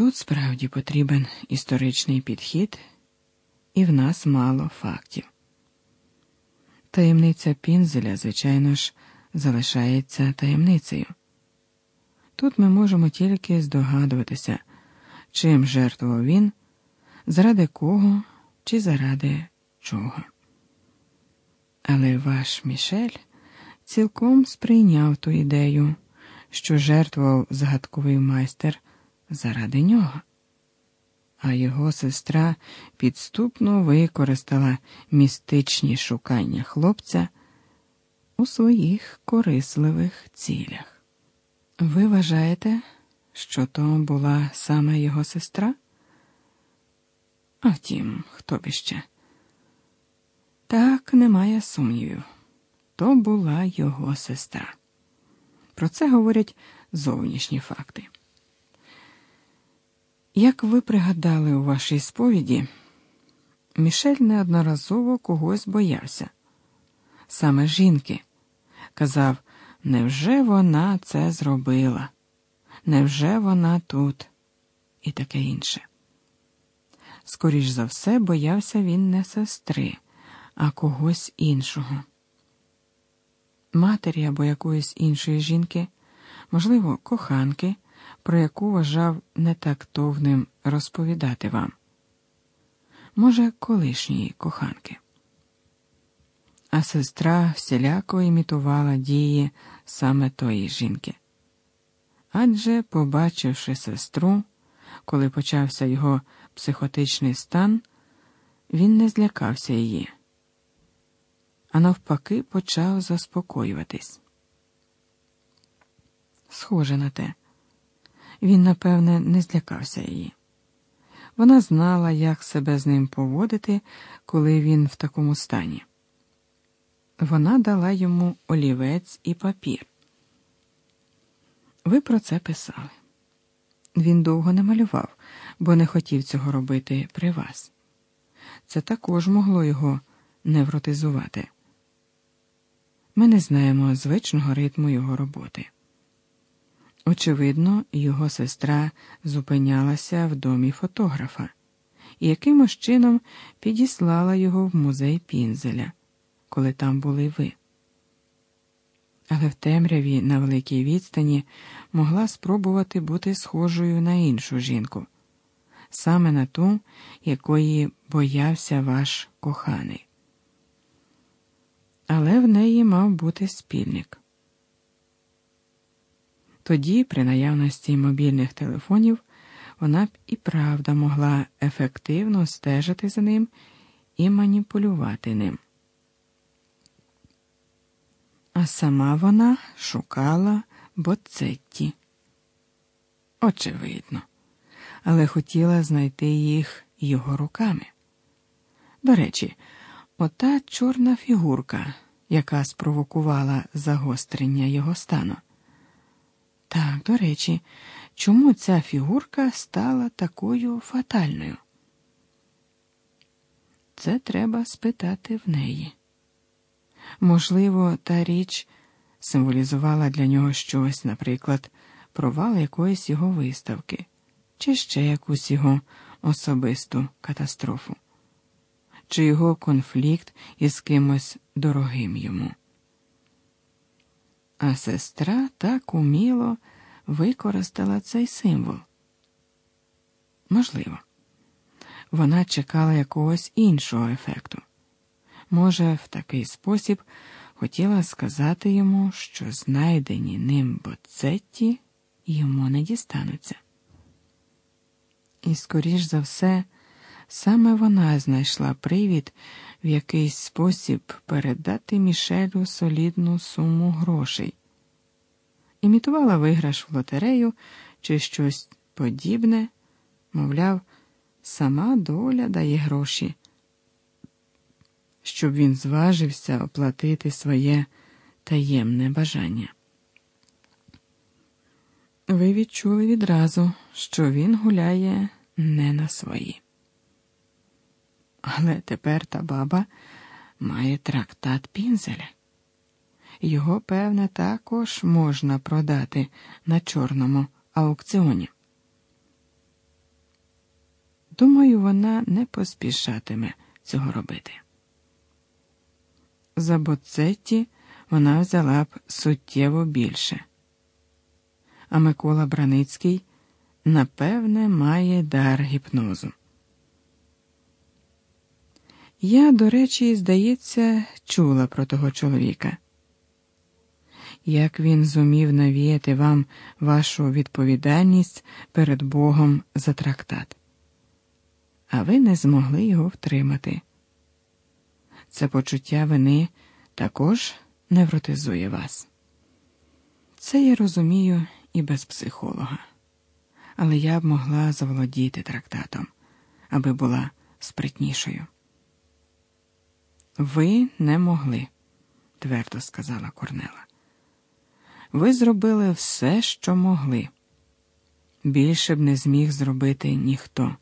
Тут справді потрібен історичний підхід, і в нас мало фактів. Таємниця Пінзеля, звичайно ж, залишається таємницею. Тут ми можемо тільки здогадуватися, чим жертвував він, заради кого чи заради чого. Але ваш Мішель цілком сприйняв ту ідею, що жертвував загадковий майстер заради нього, а його сестра підступно використала містичні шукання хлопця у своїх корисливих цілях. Ви вважаєте, що то була саме його сестра? А втім, хто б іще? Так, немає сумнівів. То була його сестра. Про це говорять зовнішні факти. Як ви пригадали у вашій сповіді, Мішель неодноразово когось боявся. Саме жінки казав, невже вона це зробила? Невже вона тут? І таке інше. Скоріш за все, боявся він не сестри, а когось іншого. Матері або якоїсь іншої жінки, можливо, коханки, про яку вважав нетактовним розповідати вам. Може, колишньої коханки. А сестра всіляко імітувала дії саме тої жінки. Адже, побачивши сестру, коли почався його психотичний стан, він не злякався її, а навпаки, почав заспокоюватись. Схоже на те, він, напевне, не злякався її. Вона знала, як себе з ним поводити, коли він в такому стані. Вона дала йому олівець і папір. Ви про це писали. Він довго не малював, бо не хотів цього робити при вас. Це також могло його невротизувати. Ми не знаємо звичного ритму його роботи. Очевидно, його сестра зупинялася в домі фотографа і якимось чином підіслала його в музей Пінзеля, коли там були ви. Але в темряві на великій відстані могла спробувати бути схожою на іншу жінку, саме на ту, якої боявся ваш коханий. Але в неї мав бути спільник. Тоді, при наявності мобільних телефонів, вона б і правда могла ефективно стежити за ним і маніпулювати ним. А сама вона шукала Боцетті. Очевидно, але хотіла знайти їх його руками. До речі, ота чорна фігурка, яка спровокувала загострення його стану. Так, до речі, чому ця фігурка стала такою фатальною? Це треба спитати в неї. Можливо, та річ символізувала для нього щось, наприклад, провал якоїсь його виставки, чи ще якусь його особисту катастрофу, чи його конфлікт із кимось дорогим йому. А сестра так уміло використала цей символ. Можливо, вона чекала якогось іншого ефекту. Може, в такий спосіб хотіла сказати йому, що знайдені ним боцетті йому не дістануться. І, скоріш за все, саме вона знайшла привід в якийсь спосіб передати Мішелю солідну суму грошей, імітувала виграш в лотерею чи щось подібне, мовляв, сама доля дає гроші щоб він зважився оплатити своє таємне бажання. Ви відчули відразу, що він гуляє не на свої. Але тепер та баба має трактат Пінзеля. Його, певне, також можна продати на чорному аукціоні. Думаю, вона не поспішатиме цього робити. За Боцетті вона взяла б суттєво більше. А Микола Браницький, напевне, має дар гіпнозу. Я, до речі, здається, чула про того чоловіка. Як він зумів навіяти вам вашу відповідальність перед Богом за трактат, а ви не змогли його втримати. Це почуття вини також невротизує вас. Це я розумію і без психолога, але я б могла заволодіти трактатом, аби була спритнішою. Ви не могли, твердо сказала Корнела. Ви зробили все, що могли. Більше б не зміг зробити ніхто.